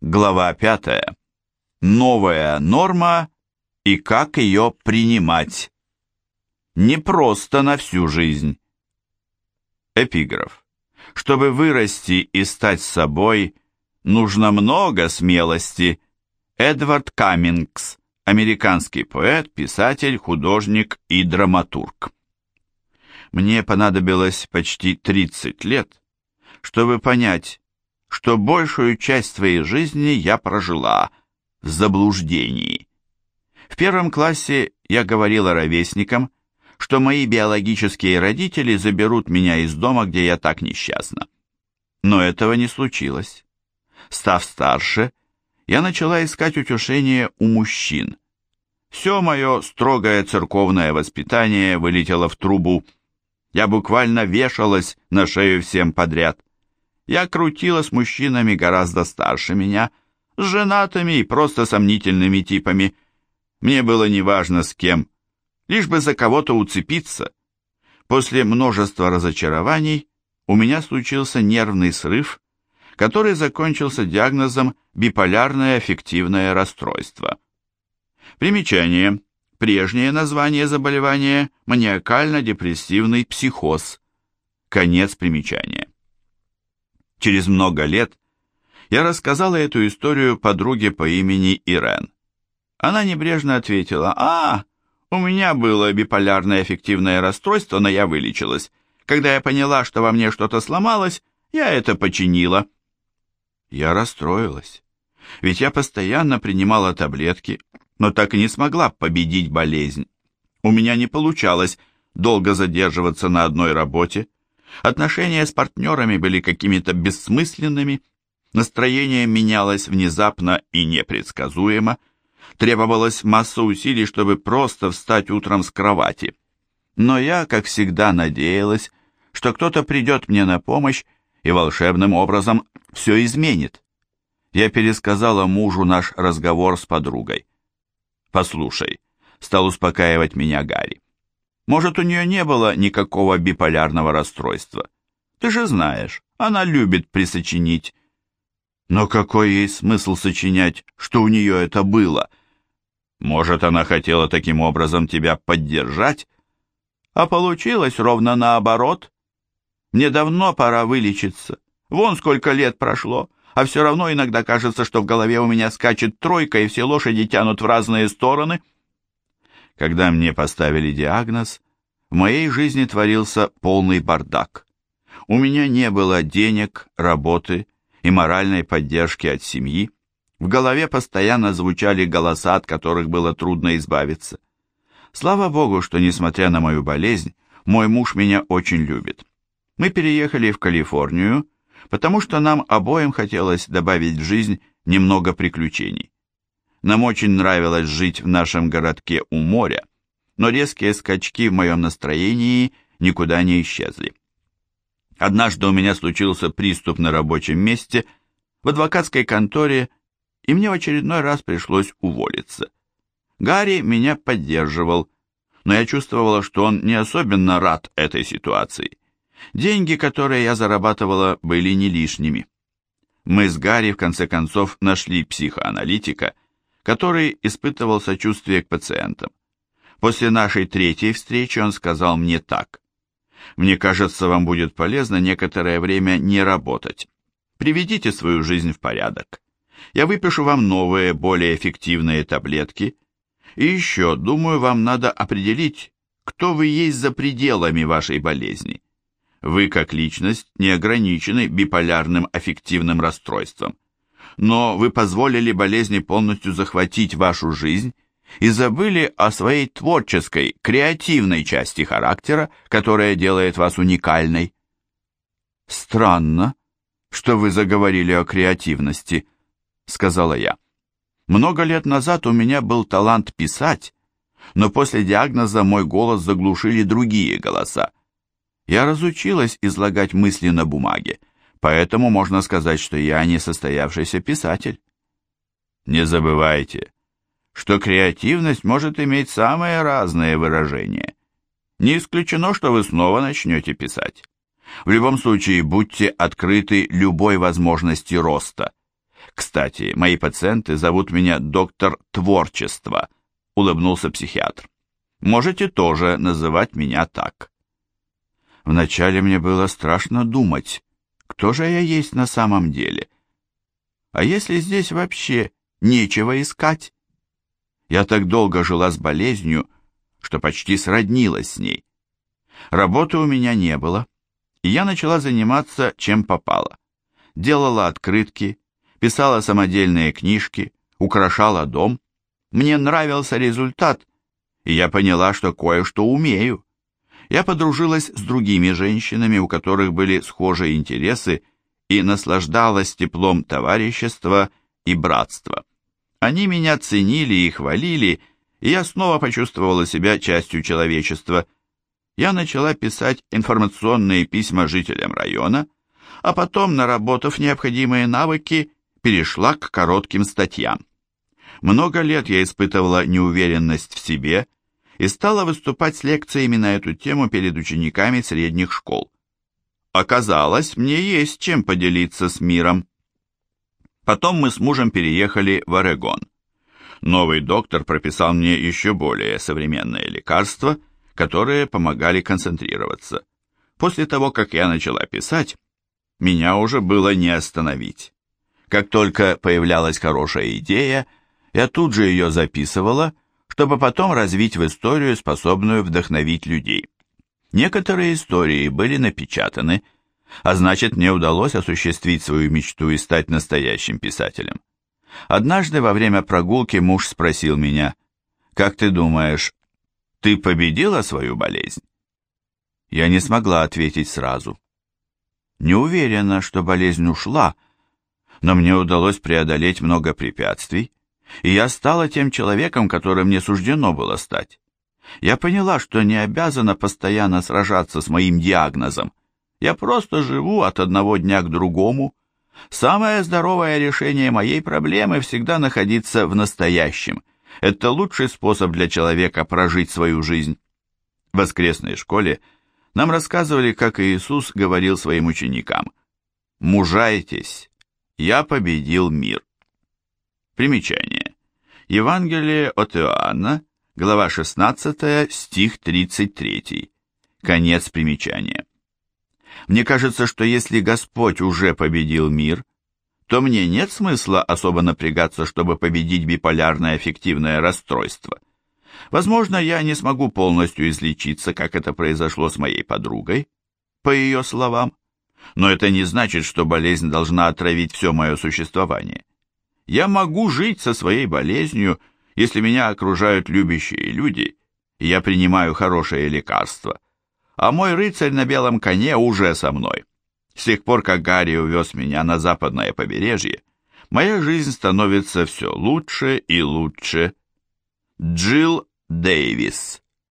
Глава 5. Новая норма и как ее принимать. Не просто на всю жизнь. Эпиграф. Чтобы вырасти и стать собой, нужно много смелости. Эдвард Каммингс, американский поэт, писатель, художник и драматург. Мне понадобилось почти 30 лет, чтобы понять, что большую часть своей жизни я прожила в заблуждении. В первом классе я говорила ровесникам, что мои биологические родители заберут меня из дома, где я так несчастна. Но этого не случилось. Став старше, я начала искать утешение у мужчин. Все мое строгое церковное воспитание вылетело в трубу. Я буквально вешалась на шею всем подряд. Я крутила с мужчинами гораздо старше меня, с женатыми и просто сомнительными типами. Мне было неважно с кем, лишь бы за кого-то уцепиться. После множества разочарований у меня случился нервный срыв, который закончился диагнозом биполярное аффективное расстройство. Примечание. Прежнее название заболевания – маниакально-депрессивный психоз. Конец примечания. Через много лет я рассказала эту историю подруге по имени Ирен. Она небрежно ответила, «А, у меня было биполярное аффективное расстройство, но я вылечилась. Когда я поняла, что во мне что-то сломалось, я это починила». Я расстроилась, ведь я постоянно принимала таблетки, но так и не смогла победить болезнь. У меня не получалось долго задерживаться на одной работе, Отношения с партнерами были какими-то бессмысленными, настроение менялось внезапно и непредсказуемо, требовалось масса усилий, чтобы просто встать утром с кровати. Но я, как всегда, надеялась, что кто-то придет мне на помощь и волшебным образом все изменит. Я пересказала мужу наш разговор с подругой. «Послушай», — стал успокаивать меня Гарри, может, у нее не было никакого биполярного расстройства. Ты же знаешь, она любит присочинить. Но какой ей смысл сочинять, что у нее это было? Может, она хотела таким образом тебя поддержать? А получилось ровно наоборот. Мне давно пора вылечиться. Вон сколько лет прошло, а все равно иногда кажется, что в голове у меня скачет тройка, и все лошади тянут в разные стороны — когда мне поставили диагноз, в моей жизни творился полный бардак. У меня не было денег, работы и моральной поддержки от семьи. В голове постоянно звучали голоса, от которых было трудно избавиться. Слава Богу, что, несмотря на мою болезнь, мой муж меня очень любит. Мы переехали в Калифорнию, потому что нам обоим хотелось добавить в жизнь немного приключений. Нам очень нравилось жить в нашем городке у моря, но резкие скачки в моем настроении никуда не исчезли. Однажды у меня случился приступ на рабочем месте в адвокатской конторе, и мне в очередной раз пришлось уволиться. Гарри меня поддерживал, но я чувствовала, что он не особенно рад этой ситуации. Деньги, которые я зарабатывала, были не лишними. Мы с Гарри в конце концов нашли психоаналитика – который испытывал сочувствие к пациентам. После нашей третьей встречи он сказал мне так. «Мне кажется, вам будет полезно некоторое время не работать. Приведите свою жизнь в порядок. Я выпишу вам новые, более эффективные таблетки. И еще, думаю, вам надо определить, кто вы есть за пределами вашей болезни. Вы, как личность, не ограничены биполярным аффективным расстройством но вы позволили болезни полностью захватить вашу жизнь и забыли о своей творческой, креативной части характера, которая делает вас уникальной. «Странно, что вы заговорили о креативности», — сказала я. «Много лет назад у меня был талант писать, но после диагноза мой голос заглушили другие голоса. Я разучилась излагать мысли на бумаге, Поэтому можно сказать, что я не состоявшийся писатель. Не забывайте, что креативность может иметь самые разные выражения. Не исключено, что вы снова начнете писать. В любом случае, будьте открыты любой возможности роста. Кстати, мои пациенты зовут меня доктор творчества, улыбнулся психиатр. Можете тоже называть меня так. Вначале мне было страшно думать, кто же я есть на самом деле. А если здесь вообще нечего искать? Я так долго жила с болезнью, что почти сроднилась с ней. Работы у меня не было, и я начала заниматься чем попало. Делала открытки, писала самодельные книжки, украшала дом. Мне нравился результат, и я поняла, что кое-что умею. Я подружилась с другими женщинами, у которых были схожие интересы, и наслаждалась теплом товарищества и братства. Они меня ценили и хвалили, и я снова почувствовала себя частью человечества. Я начала писать информационные письма жителям района, а потом, наработав необходимые навыки, перешла к коротким статьям. Много лет я испытывала неуверенность в себе и стала выступать с лекциями на эту тему перед учениками средних школ. Оказалось, мне есть чем поделиться с миром. Потом мы с мужем переехали в Орегон. Новый доктор прописал мне еще более современные лекарства, которые помогали концентрироваться. После того, как я начала писать, меня уже было не остановить. Как только появлялась хорошая идея, я тут же ее записывала, чтобы потом развить в историю, способную вдохновить людей. Некоторые истории были напечатаны, а значит, мне удалось осуществить свою мечту и стать настоящим писателем. Однажды во время прогулки муж спросил меня, «Как ты думаешь, ты победила свою болезнь?» Я не смогла ответить сразу. Не уверена, что болезнь ушла, но мне удалось преодолеть много препятствий, и я стала тем человеком, которым мне суждено было стать. Я поняла, что не обязана постоянно сражаться с моим диагнозом. Я просто живу от одного дня к другому. Самое здоровое решение моей проблемы всегда находиться в настоящем. Это лучший способ для человека прожить свою жизнь. В воскресной школе нам рассказывали, как Иисус говорил своим ученикам «Мужайтесь, я победил мир». Примечание. Евангелие от Иоанна, глава 16, стих 33. Конец примечания. Мне кажется, что если Господь уже победил мир, то мне нет смысла особо напрягаться, чтобы победить биполярное аффективное расстройство. Возможно, я не смогу полностью излечиться, как это произошло с моей подругой, по ее словам, но это не значит, что болезнь должна отравить все мое существование. Я могу жить со своей болезнью, если меня окружают любящие люди, и я принимаю хорошее лекарство, а мой рыцарь на белом коне уже со мной. С тех пор, как Гарри увез меня на западное побережье, моя жизнь становится все лучше и лучше. Джилл Дэвис